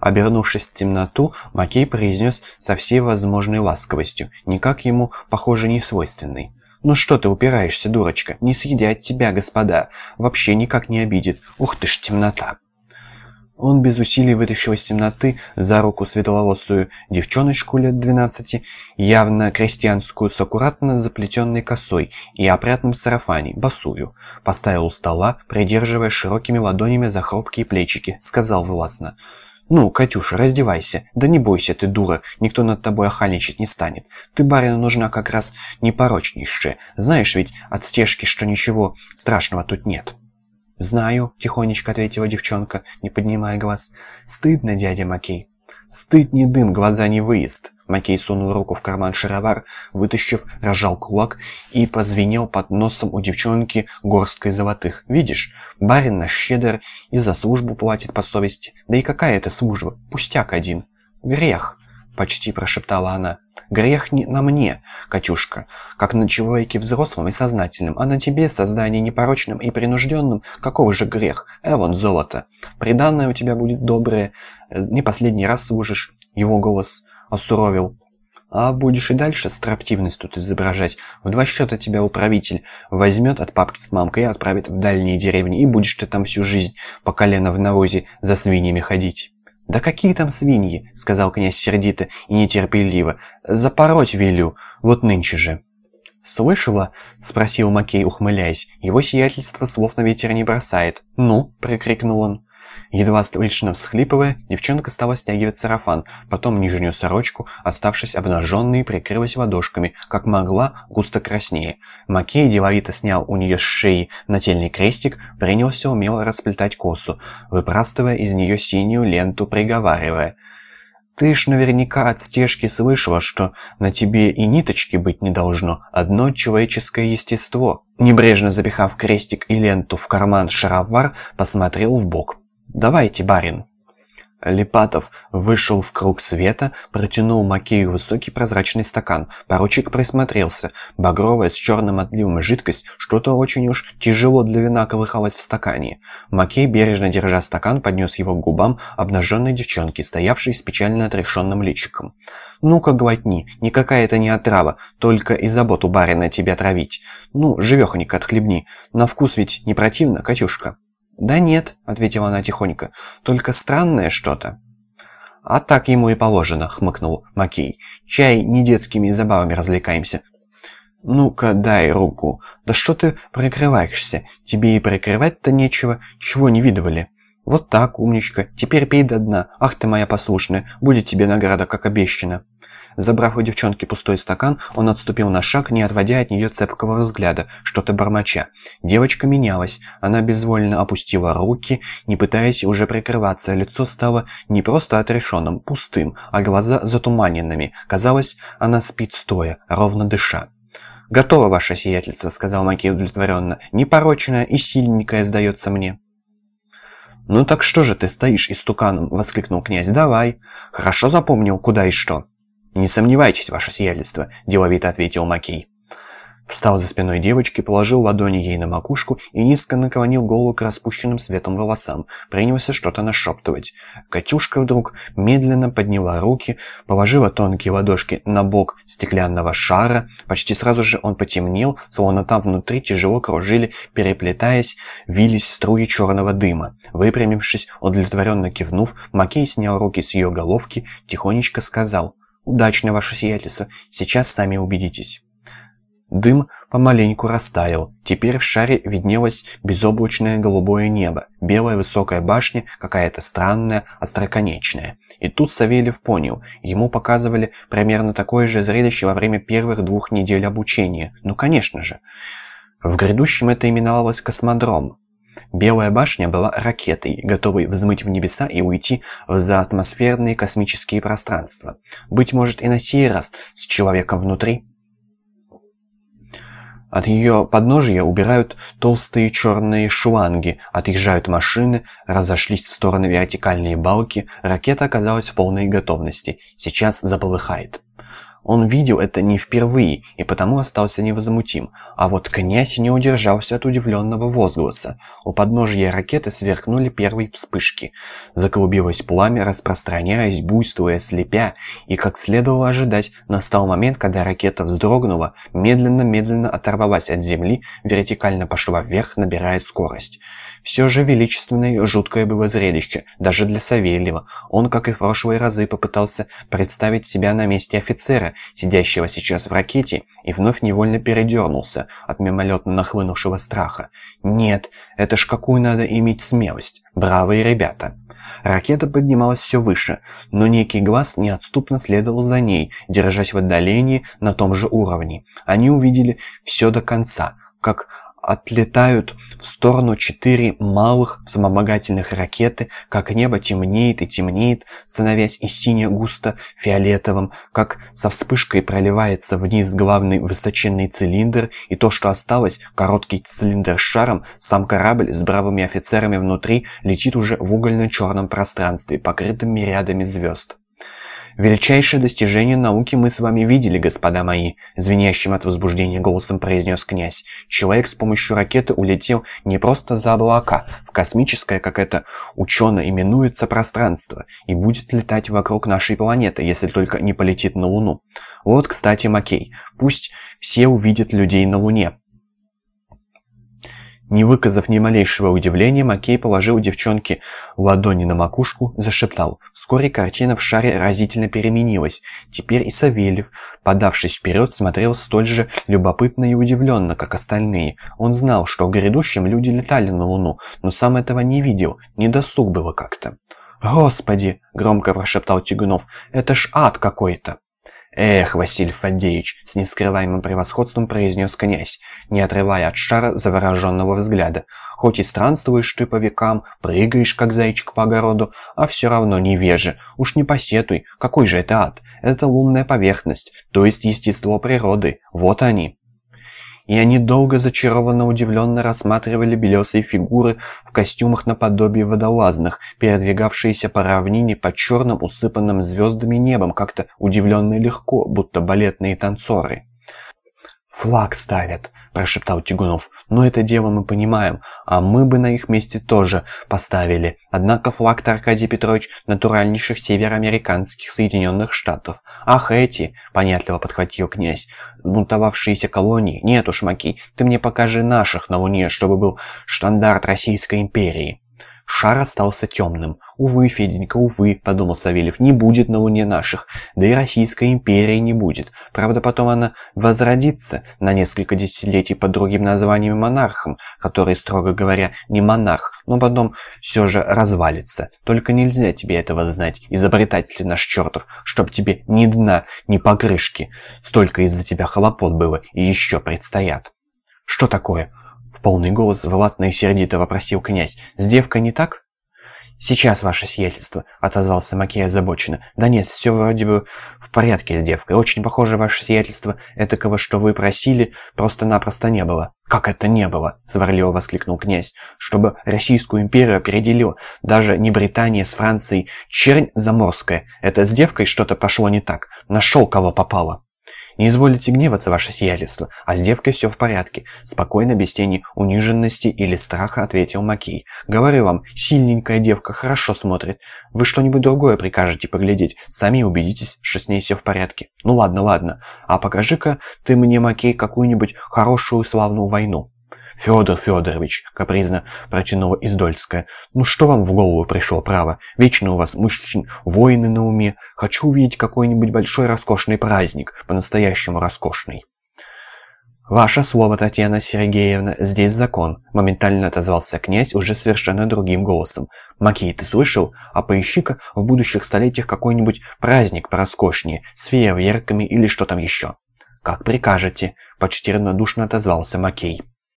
Обернувшись в темноту, Макей произнес со всей возможной ласковостью, никак ему, похоже, не свойственной. «Ну что ты упираешься, дурочка? Не съедят тебя, господа. Вообще никак не обидит. Ух ты ж, темнота!» Он без усилий вытащил из темноты за руку светловолосую девчоночку лет двенадцати, явно крестьянскую, с аккуратно заплетенной косой и опрятным сарафане, босую. Поставил у стола, придерживая широкими ладонями за хрупкие плечики, сказал властно. «Ну, Катюша, раздевайся. Да не бойся ты, дура, никто над тобой охальничать не станет. Ты барину нужна как раз непорочнейшая. Знаешь ведь от стежки, что ничего страшного тут нет». «Знаю», — тихонечко ответила девчонка, не поднимая глаз. «Стыдно, дядя Макей». «Стыд не дым, глаза не выезд». Макей сунул руку в карман шаровар, вытащив, разжал кулак и позвенел под носом у девчонки горсткой золотых. «Видишь, барин наш щедр и за службу платит по совести. Да и какая это служба? Пустяк один. Грех». — почти прошептала она. «Грех не на мне, Катюшка, как на человеке взрослом и сознательном, а на тебе, создании непорочным и принужденным, какого же грех? Эвон, золото. Приданное у тебя будет доброе, не последний раз служишь». Его голос осуровил. «А будешь и дальше строптивность тут изображать. В два счета тебя управитель возьмет от папки с мамкой и отправит в дальние деревни, и будешь ты там всю жизнь по колено в навозе за свиньями ходить». «Да какие там свиньи?» — сказал князь сердито и нетерпеливо. «Запороть велю, вот нынче же». «Слышала?» — спросил Макей, ухмыляясь. «Его сиятельство слов на ветер не бросает». «Ну?» — прикрикнул он. Едва слышно всхлипывая, девчонка стала стягивать сарафан, потом нижнюю сорочку, оставшись обнаженной, прикрылась ладошками, как могла, густо краснее. Макей деловито снял у нее с шеи нательный крестик, принялся умело расплетать косу, выпрастывая из нее синюю ленту, приговаривая. «Ты ж наверняка от стежки слышала, что на тебе и ниточки быть не должно, одно человеческое естество». Небрежно запихав крестик и ленту в карман шаровар, посмотрел в бок. «Давайте, барин!» Липатов вышел в круг света, протянул Макею высокий прозрачный стакан. Поручик присмотрелся. Багровая с черным отливом жидкость, что-то очень уж тяжело для вина колыхалось в стакане. Макей, бережно держа стакан, поднес его к губам обнаженной девчонки, стоявшей с печально отрешенным личиком. «Ну-ка, глотни, никакая это не отрава, только и заботу барина тебя травить. Ну, живехонько отхлебни, на вкус ведь не противно, Катюшка». «Да нет», — ответила она тихонько, — «только странное что-то». «А так ему и положено», — хмыкнул Макей. «Чай не детскими забавами развлекаемся». «Ну-ка, дай руку. Да что ты прикрываешься? Тебе и прикрывать-то нечего. Чего не видывали?» «Вот так, умничка. Теперь пей до дна. Ах ты моя послушная. Будет тебе награда, как обещано». Забрав у девчонки пустой стакан, он отступил на шаг, не отводя от нее цепкого взгляда, что-то бормоча. Девочка менялась. Она безвольно опустила руки, не пытаясь уже прикрываться. Лицо стало не просто отрешенным, пустым, а глаза затуманенными. Казалось, она спит стоя, ровно дыша. «Готово, ваше сиятельство», — сказал Макей удовлетворенно. «Непорочная и сильненькая, сдается мне». «Ну так что же ты стоишь истуканом?» — воскликнул князь. «Давай». «Хорошо запомнил, куда и что». «Не сомневайтесь, ваше сиятельство», – деловито ответил Макей. Встал за спиной девочки, положил ладони ей на макушку и низко наклонил голову к распущенным светлым волосам. Принялся что-то нашептывать. Катюшка вдруг медленно подняла руки, положила тонкие ладошки на бок стеклянного шара. Почти сразу же он потемнел, словно там внутри тяжело кружили, переплетаясь, вились струи черного дыма. Выпрямившись, удовлетворенно кивнув, Макей снял руки с ее головки, тихонечко сказал «Удачно, ваше сиятельство, сейчас сами убедитесь». Дым помаленьку растаял. Теперь в шаре виднелось безоблачное голубое небо, белая высокая башня, какая-то странная, остроконечная. И тут Савельев понял, ему показывали примерно такое же зрелище во время первых двух недель обучения. Ну, конечно же. В грядущем это именовалось космодром. Белая башня была ракетой, готовой взмыть в небеса и уйти в заатмосферные космические пространства. Быть может и на сей раз с человеком внутри. От ее подножия убирают толстые черные шланги, отъезжают машины, разошлись в стороны вертикальные балки, ракета оказалась в полной готовности, сейчас заполыхает. Он видел это не впервые и потому остался невозмутим. А вот князь не удержался от удивленного возгласа. У подножья ракеты сверкнули первые вспышки. Заклубилось пламя, распространяясь, буйствуя, слепя, и, как следовало ожидать, настал момент, когда ракета вздрогнула, медленно-медленно оторвалась от земли, вертикально пошла вверх, набирая скорость. Все же величественное и жуткое было зрелище, даже для Савельева. Он, как и в прошлые разы, попытался представить себя на месте офицера, сидящего сейчас в ракете, и вновь невольно передернулся от мимолетно нахлынувшего страха. Нет, это ж какую надо иметь смелость. Бравые ребята. Ракета поднималась все выше, но некий глаз неотступно следовал за ней, держась в отдалении на том же уровне. Они увидели все до конца, как отлетают в сторону четыре малых вспомогательных ракеты, как небо темнеет и темнеет, становясь и сине-густо фиолетовым, как со вспышкой проливается вниз главный высоченный цилиндр, и то, что осталось, короткий цилиндр с шаром, сам корабль с бравыми офицерами внутри летит уже в угольно-черном пространстве, покрытым мириадами звезд. «Величайшее достижение науки мы с вами видели, господа мои», — звенящим от возбуждения голосом произнес князь. «Человек с помощью ракеты улетел не просто за облака, в космическое, как это учено именуется, пространство, и будет летать вокруг нашей планеты, если только не полетит на Луну. Вот, кстати, Макей, пусть все увидят людей на Луне». Не выказав ни малейшего удивления, Макей положил девчонке ладони на макушку, зашептал. Вскоре картина в шаре разительно переменилась. Теперь и Савельев, подавшись вперед, смотрел столь же любопытно и удивленно, как остальные. Он знал, что в грядущем люди летали на Луну, но сам этого не видел, недосуг было как-то. «Господи!» — громко прошептал Тягунов. «Это ж ад какой-то!» «Эх, Василий Фадеевич!» — с нескрываемым превосходством произнес князь, не отрывая от шара завороженного взгляда. «Хоть и странствуешь ты по векам, прыгаешь, как зайчик по огороду, а все равно невеже. Уж не посетуй, какой же это ад? Это лунная поверхность, то есть естество природы. Вот они!» И они долго зачарованно удивленно рассматривали белесые фигуры в костюмах наподобие водолазных, передвигавшиеся по равнине под черным усыпанным звездами небом, как-то удивленно легко, будто балетные танцоры. «Флаг ставят», – прошептал Тягунов. «Но это дело мы понимаем, а мы бы на их месте тоже поставили. Однако флаг-то Аркадий Петрович натуральнейших североамериканских Соединенных Штатов. Ах, эти!» – понятливо подхватил князь. «Сбунтовавшиеся колонии? Нет уж, Маки, ты мне покажи наших на Луне, чтобы был штандарт Российской империи». Шар остался темным. «Увы, Феденька, увы», — подумал Савельев, — «не будет на Луне наших, да и Российской империи не будет. Правда, потом она возродится на несколько десятилетий под другим названием монархом, который, строго говоря, не монарх, но потом все же развалится. Только нельзя тебе этого знать, изобретатель наш чертов, чтоб тебе ни дна, ни покрышки. Столько из-за тебя хлопот было и еще предстоят». «Что такое?» В полный голос властно и сердито вопросил князь. «С девкой не так?» «Сейчас, ваше сиятельство», — отозвался Макей озабоченно. «Да нет, все вроде бы в порядке с девкой. Очень похоже, ваше сиятельство, этакого, что вы просили, просто-напросто не было». «Как это не было?» — сварливо воскликнул князь. «Чтобы Российскую империю опередила даже не Британия с Францией, чернь заморская. Это с девкой что-то пошло не так. Нашел, кого попало». «Не изволите гневаться, ваше сиятельство, а с девкой все в порядке», спокойно, без тени униженности или страха ответил Макей. «Говорю вам, сильненькая девка хорошо смотрит. Вы что-нибудь другое прикажете поглядеть, сами убедитесь, что с ней все в порядке. Ну ладно, ладно, а покажи-ка ты мне, Макей, какую-нибудь хорошую славную войну». «Федор Федорович», — капризно протянула Издольская, «ну что вам в голову пришло, право? Вечно у вас мужчин воины на уме. Хочу увидеть какой-нибудь большой роскошный праздник, по-настоящему роскошный». «Ваше слово, Татьяна Сергеевна, здесь закон», — моментально отозвался князь уже совершенно другим голосом. «Макей, ты слышал? А поищи-ка в будущих столетиях какой-нибудь праздник пороскошнее, с фейерверками или что там еще». «Как прикажете», — почти равнодушно отозвался Макей.